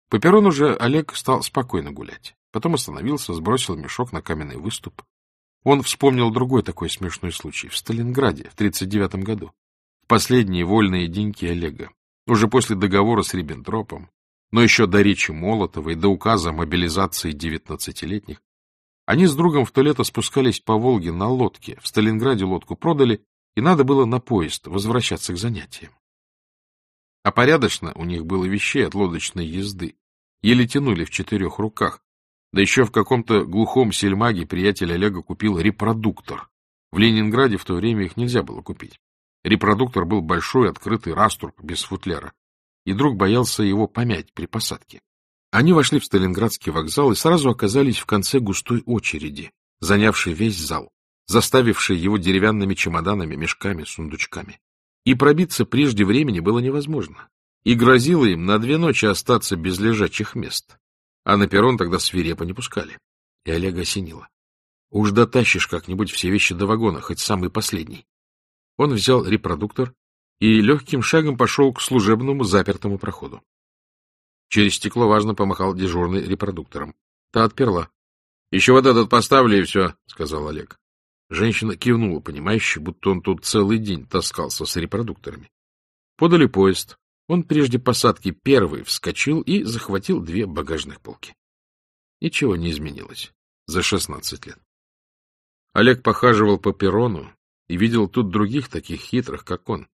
По перрону же Олег стал спокойно гулять. Потом остановился, сбросил мешок на каменный выступ. Он вспомнил другой такой смешной случай в Сталинграде в 1939 году. Последние вольные деньки Олега, уже после договора с Риббентропом, но еще до речи Молотова и до указа о мобилизации девятнадцатилетних, они с другом в то лето спускались по Волге на лодке. В Сталинграде лодку продали, и надо было на поезд возвращаться к занятиям. А порядочно у них было вещей от лодочной езды. Еле тянули в четырех руках. Да еще в каком-то глухом сельмаге приятель Олега купил репродуктор. В Ленинграде в то время их нельзя было купить. Репродуктор был большой, открытый раструб без футляра. И друг боялся его помять при посадке. Они вошли в Сталинградский вокзал и сразу оказались в конце густой очереди, занявшей весь зал, заставившей его деревянными чемоданами, мешками, сундучками. И пробиться прежде времени было невозможно. И грозило им на две ночи остаться без лежачих мест. А на перрон тогда свирепо не пускали. И Олега осенило. Уж дотащишь как-нибудь все вещи до вагона, хоть самый последний. Он взял репродуктор и легким шагом пошел к служебному запертому проходу. Через стекло важно помахал дежурный репродуктором. Та отперла. — Еще вот этот поставлю, и все, — сказал Олег. Женщина кивнула, понимающе, будто он тут целый день таскался с репродукторами. Подали поезд. Он прежде посадки первый вскочил и захватил две багажных полки. Ничего не изменилось за шестнадцать лет. Олег похаживал по перрону и видел тут других таких хитрых, как он.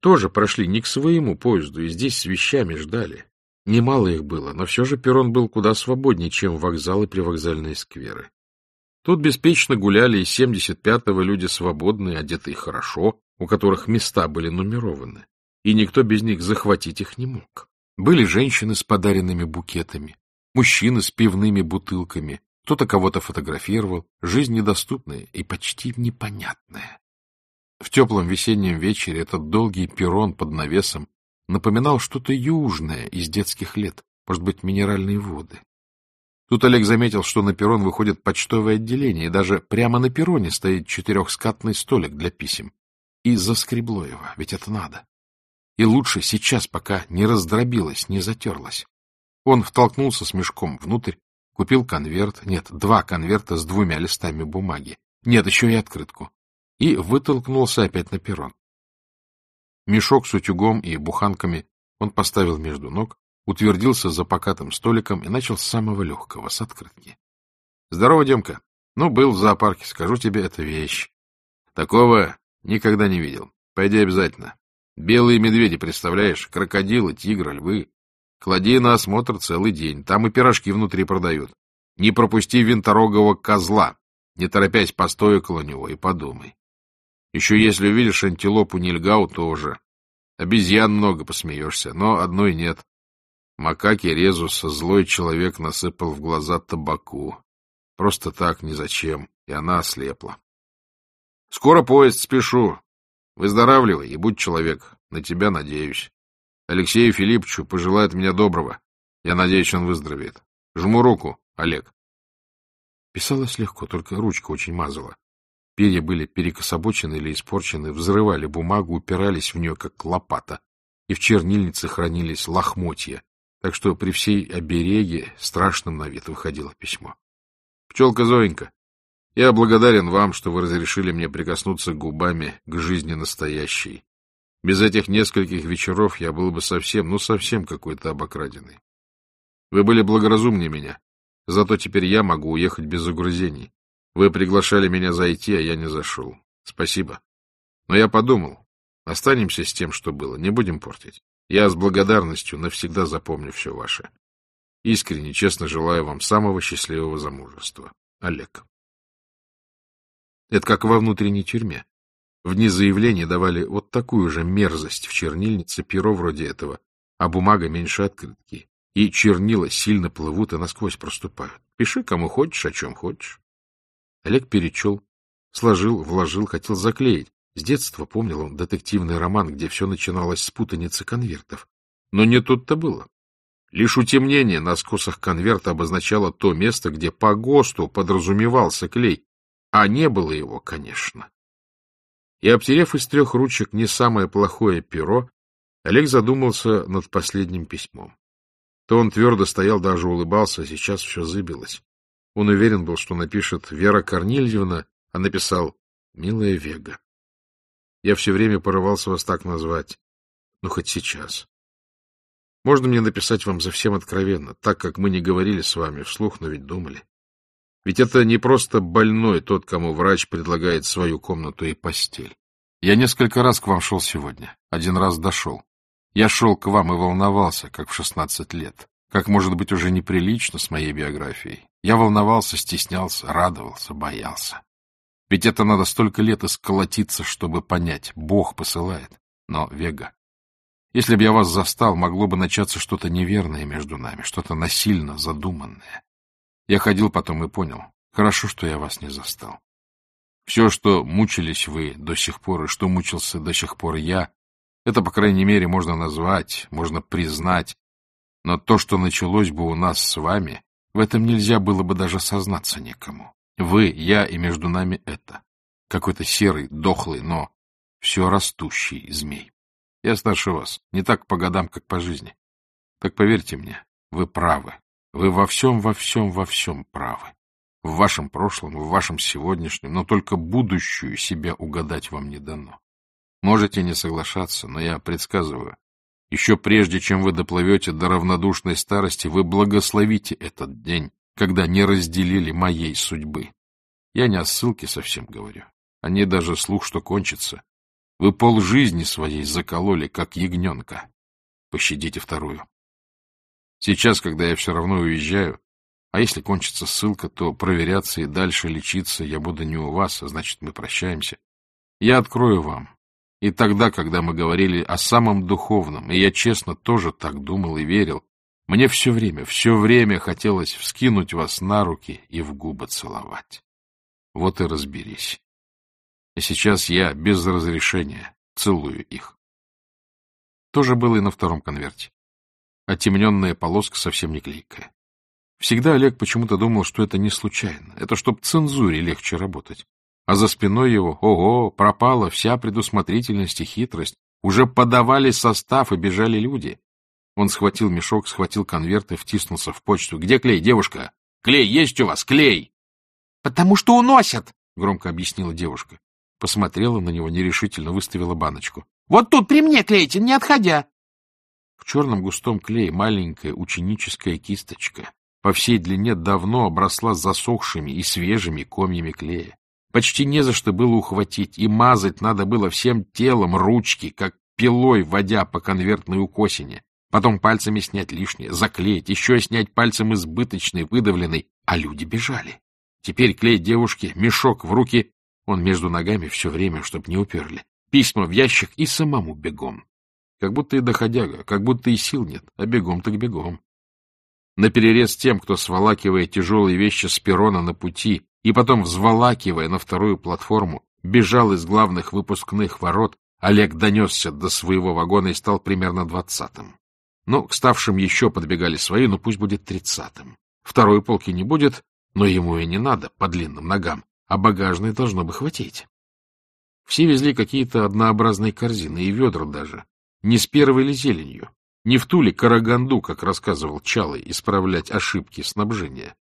Тоже прошли не к своему поезду и здесь с вещами ждали. Немало их было, но все же перрон был куда свободнее, чем вокзал и привокзальные скверы. Тут беспечно гуляли из 75-го люди свободные, одетые хорошо, у которых места были нумерованы, и никто без них захватить их не мог. Были женщины с подаренными букетами, мужчины с пивными бутылками, кто-то кого-то фотографировал, жизнь недоступная и почти непонятная. В теплом весеннем вечере этот долгий перрон под навесом напоминал что-то южное из детских лет, может быть, минеральные воды. Тут Олег заметил, что на перрон выходит почтовое отделение, и даже прямо на перроне стоит четырехскатный столик для писем. И заскребло его, ведь это надо. И лучше сейчас, пока не раздробилось, не затерлось. Он втолкнулся с мешком внутрь, купил конверт, нет, два конверта с двумя листами бумаги, нет, еще и открытку, и вытолкнулся опять на перрон. Мешок с утюгом и буханками он поставил между ног, утвердился за покатым столиком и начал с самого легкого, с открытки. — Здорово, Демка. Ну, был в зоопарке, скажу тебе, это вещь. Такого никогда не видел. Пойди обязательно. Белые медведи, представляешь? Крокодилы, тигры, львы. Клади на осмотр целый день. Там и пирожки внутри продают. Не пропусти винторогого козла. Не торопясь, постой около него и подумай. Еще если увидишь антилопу Нильгау, тоже. Обезьян много посмеешься, но одной нет. Макаки Резуса злой человек насыпал в глаза табаку. Просто так, ни зачем, и она ослепла. Скоро поезд, спешу. Выздоравливай и будь человек. На тебя надеюсь. Алексею Филипповичу пожелает меня доброго. Я надеюсь, он выздоровеет. Жму руку, Олег. Писалось легко, только ручка очень мазала. Перья были перекособочены или испорчены, взрывали бумагу, упирались в нее, как лопата, и в чернильнице хранились лохмотья, так что при всей обереге страшным на вид выходило письмо. — Пчелка Зоенька, я благодарен вам, что вы разрешили мне прикоснуться губами к жизни настоящей. Без этих нескольких вечеров я был бы совсем, ну совсем какой-то обокраденный. Вы были благоразумнее меня, зато теперь я могу уехать без угрызений. Вы приглашали меня зайти, а я не зашел. Спасибо. Но я подумал, останемся с тем, что было, не будем портить. Я с благодарностью навсегда запомню все ваше. Искренне, честно желаю вам самого счастливого замужества. Олег. Это как во внутренней тюрьме. В дни заявления давали вот такую же мерзость в чернильнице, перо вроде этого, а бумага меньше открытки. И чернила сильно плывут и насквозь проступают. Пиши, кому хочешь, о чем хочешь. Олег перечел, сложил, вложил, хотел заклеить, С детства помнил он детективный роман, где все начиналось с путаницы конвертов. Но не тут-то было. Лишь утемнение на скосах конверта обозначало то место, где по ГОСТу подразумевался клей, а не было его, конечно. И, обтерев из трех ручек не самое плохое перо, Олег задумался над последним письмом. То он твердо стоял, даже улыбался, а сейчас все зыбилось. Он уверен был, что напишет Вера Корнильевна, а написал «Милая Вега». Я все время порывался вас так назвать, ну, хоть сейчас. Можно мне написать вам совсем откровенно, так как мы не говорили с вами вслух, но ведь думали. Ведь это не просто больной тот, кому врач предлагает свою комнату и постель. Я несколько раз к вам шел сегодня, один раз дошел. Я шел к вам и волновался, как в шестнадцать лет, как, может быть, уже неприлично с моей биографией. Я волновался, стеснялся, радовался, боялся. Ведь это надо столько лет исколотиться, чтобы понять. Бог посылает. Но, Вега, если бы я вас застал, могло бы начаться что-то неверное между нами, что-то насильно задуманное. Я ходил потом и понял. Хорошо, что я вас не застал. Все, что мучились вы до сих пор и что мучился до сих пор я, это, по крайней мере, можно назвать, можно признать. Но то, что началось бы у нас с вами, в этом нельзя было бы даже сознаться никому. Вы, я и между нами это. Какой-то серый, дохлый, но все растущий змей. Я старше вас, не так по годам, как по жизни. Так поверьте мне, вы правы. Вы во всем, во всем, во всем правы. В вашем прошлом, в вашем сегодняшнем, но только будущую себя угадать вам не дано. Можете не соглашаться, но я предсказываю. Еще прежде, чем вы доплывете до равнодушной старости, вы благословите этот день, когда не разделили моей судьбы. Я не о ссылке совсем говорю, а не даже слух, что кончится. Вы полжизни своей закололи, как ягненка. Пощадите вторую. Сейчас, когда я все равно уезжаю, а если кончится ссылка, то проверяться и дальше лечиться я буду не у вас, а значит, мы прощаемся. Я открою вам. И тогда, когда мы говорили о самом духовном, и я честно тоже так думал и верил, мне все время, все время хотелось вскинуть вас на руки и в губы целовать. Вот и разберись. И сейчас я без разрешения целую их. То же было и на втором конверте а полоска совсем не клейкая. Всегда Олег почему-то думал, что это не случайно. Это чтоб цензуре легче работать. А за спиной его, ого, пропала вся предусмотрительность и хитрость. Уже подавали состав и бежали люди. Он схватил мешок, схватил конверт и втиснулся в почту. — Где клей, девушка? Клей есть у вас, клей! — Потому что уносят, — громко объяснила девушка. Посмотрела на него нерешительно, выставила баночку. — Вот тут при мне клейте, не отходя. В черном густом клее маленькая ученическая кисточка по всей длине давно обросла засохшими и свежими комьями клея. Почти не за что было ухватить, и мазать надо было всем телом ручки, как пилой, водя по конвертной укосине. Потом пальцами снять лишнее, заклеить, еще снять пальцем избыточный, выдавленный, а люди бежали. Теперь клей девушки, мешок в руки, он между ногами все время, чтоб не уперли, письма в ящик и самому бегом. Как будто и доходяга, как будто и сил нет, а бегом так бегом. Наперерез тем, кто, сволакивая тяжелые вещи с перрона на пути и потом взволакивая на вторую платформу, бежал из главных выпускных ворот, Олег донесся до своего вагона и стал примерно двадцатым. Ну, к ставшим еще подбегали свои, но пусть будет тридцатым. Второй полки не будет, но ему и не надо по длинным ногам, а багажной должно бы хватить. Все везли какие-то однообразные корзины и ведра даже, не с первой ли зеленью? Не в ту ли Караганду, как рассказывал Чалый, исправлять ошибки снабжения?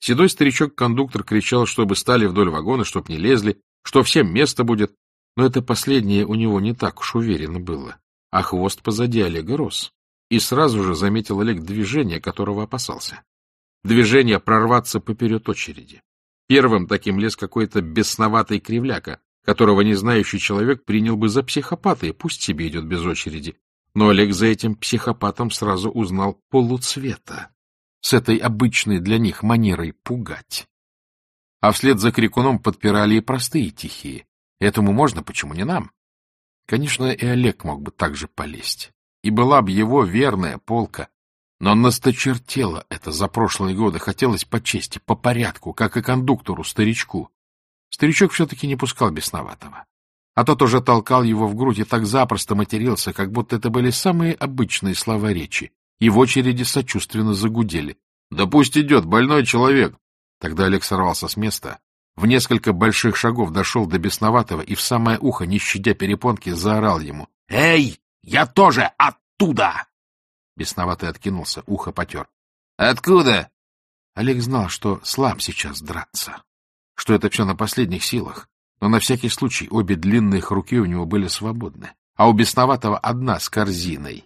Седой старичок-кондуктор кричал, чтобы стали вдоль вагона, чтоб не лезли, что всем место будет. Но это последнее у него не так уж уверенно было. А хвост позади Олега рос. И сразу же заметил Олег движение, которого опасался. Движение прорваться поперед очереди. Первым таким лез какой-то бесноватый кривляка, которого незнающий человек принял бы за психопата, и пусть себе идет без очереди. Но Олег за этим психопатом сразу узнал полуцвета, с этой обычной для них манерой пугать. А вслед за крикуном подпирали и простые тихие. Этому можно, почему не нам? Конечно, и Олег мог бы так же полезть. И была бы его верная полка. Но насточертело это за прошлые годы, хотелось по чести, по порядку, как и кондуктору, старичку. Старичок все-таки не пускал бесноватого. а тот уже толкал его в грудь и так запросто матерился, как будто это были самые обычные слова речи, и в очереди сочувственно загудели. — Да пусть идет, больной человек! Тогда Олег сорвался с места, в несколько больших шагов дошел до бесноватого и в самое ухо, не щадя перепонки, заорал ему. — Эй, я тоже оттуда! Бесноватый откинулся, ухо потер. — Откуда? Олег знал, что слаб сейчас драться, что это все на последних силах, но на всякий случай обе длинных руки у него были свободны, а у бесноватого одна с корзиной.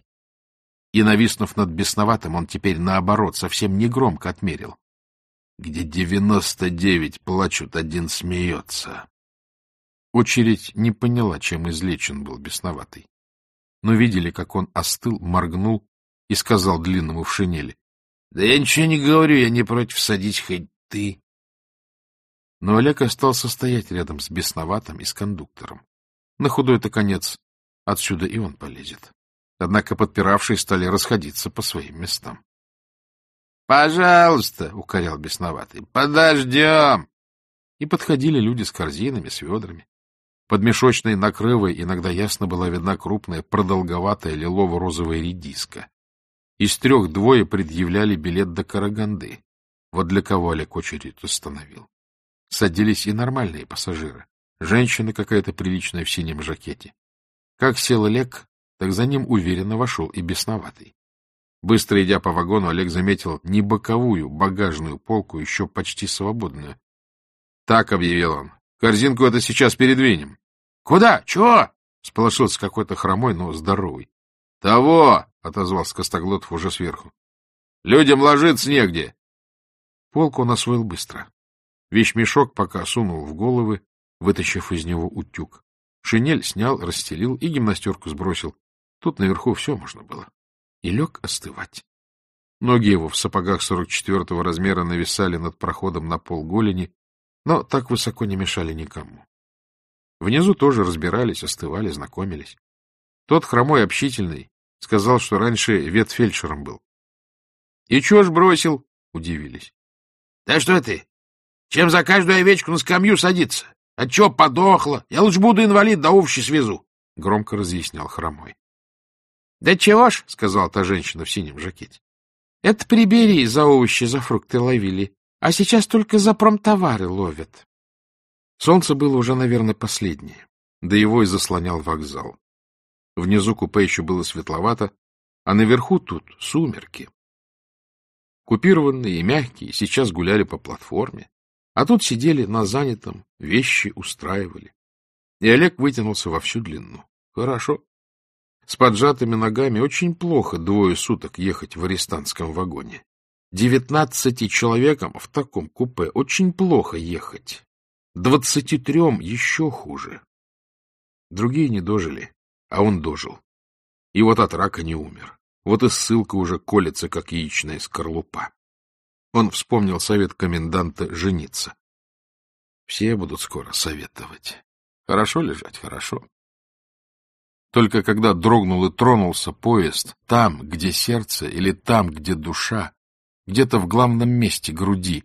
И, нависнув над бесноватым, он теперь, наоборот, совсем негромко отмерил. Где девяносто девять плачут, один смеется. Очередь не поняла, чем излечен был бесноватый. Но видели, как он остыл, моргнул и сказал длинному в шинели. — Да я ничего не говорю, я не против садить хоть ты. Но Олег остался стоять рядом с бесноватым и с кондуктором. На худой-то конец отсюда и он полезет. Однако подпиравшие стали расходиться по своим местам. — Пожалуйста, — укорял бесноватый, — подождем. И подходили люди с корзинами, с ведрами. Под мешочной накрывой иногда ясно была видна крупная, продолговатая лилово-розовая редиска. Из трех двое предъявляли билет до Караганды. Вот для кого Олег очередь установил садились и нормальные пассажиры. Женщина какая-то приличная в синем жакете. Как сел Олег, так за ним уверенно вошел и бесноватый. Быстро идя по вагону, Олег заметил не боковую, багажную полку, еще почти свободную. — Так, — объявил он, — корзинку это сейчас передвинем. — Куда? Чего? — сполошился какой-то хромой, но здоровый. — Того! — отозвался Костоглотов уже сверху. — Людям ложиться негде. Полку он освоил быстро. Вещмешок пока сунул в головы, вытащив из него утюг. Шинель снял, расстелил и гимнастерку сбросил. Тут наверху все можно было. И лег остывать. Ноги его в сапогах 44-го размера нависали над проходом на пол голени, но так высоко не мешали никому. Внизу тоже разбирались, остывали, знакомились. Тот хромой общительный сказал, что раньше ветфельдшером был. — И чё ж бросил? — удивились. — Да что ты, чем за каждую овечку на скамью садиться? Отчего подохла? Я лучше буду инвалид, да овощи свезу, — громко разъяснял хромой. — Да чего ж, — сказала та женщина в синем жакете. — Это прибери за овощи, за фрукты ловили, а сейчас только за промтовары ловят. Солнце было уже, наверное, последнее, да его и заслонял вокзал. Внизу купе еще было светловато, а наверху тут сумерки. Купированные и мягкие сейчас гуляли по платформе. А тут сидели на занятом, вещи устраивали. И Олег вытянулся во всю длину. Хорошо. С поджатыми ногами очень плохо двое суток ехать в арестантском вагоне. Девятнадцати человекам в таком купе очень плохо ехать. Двадцати трем еще хуже. Другие не дожили, а он дожил. И вот от рака не умер. Вот и ссылка уже колется, как яичная скорлупа. Он вспомнил совет коменданта жениться. Все будут скоро советовать. Хорошо лежать, хорошо. Только когда дрогнул и тронулся поезд, там, где сердце, или там, где душа, где-то в главном месте груди,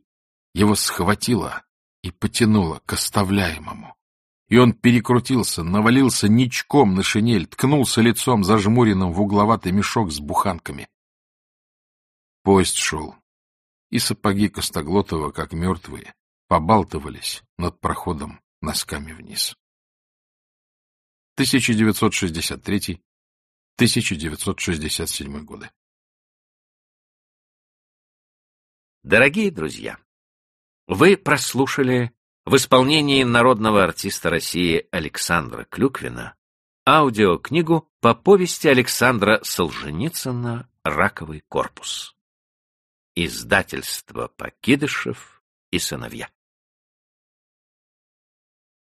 его схватило и потянуло к оставляемому. И он перекрутился, навалился ничком на шинель, ткнулся лицом зажмуренным в угловатый мешок с буханками. Поезд шел и сапоги Костоглотова, как мертвые, побалтывались над проходом носками вниз. 1963-1967 годы. Дорогие друзья, вы прослушали в исполнении народного артиста России Александра Клюквина аудиокнигу по повести Александра Солженицына «Раковый корпус». Издательство Покидышев и сыновья.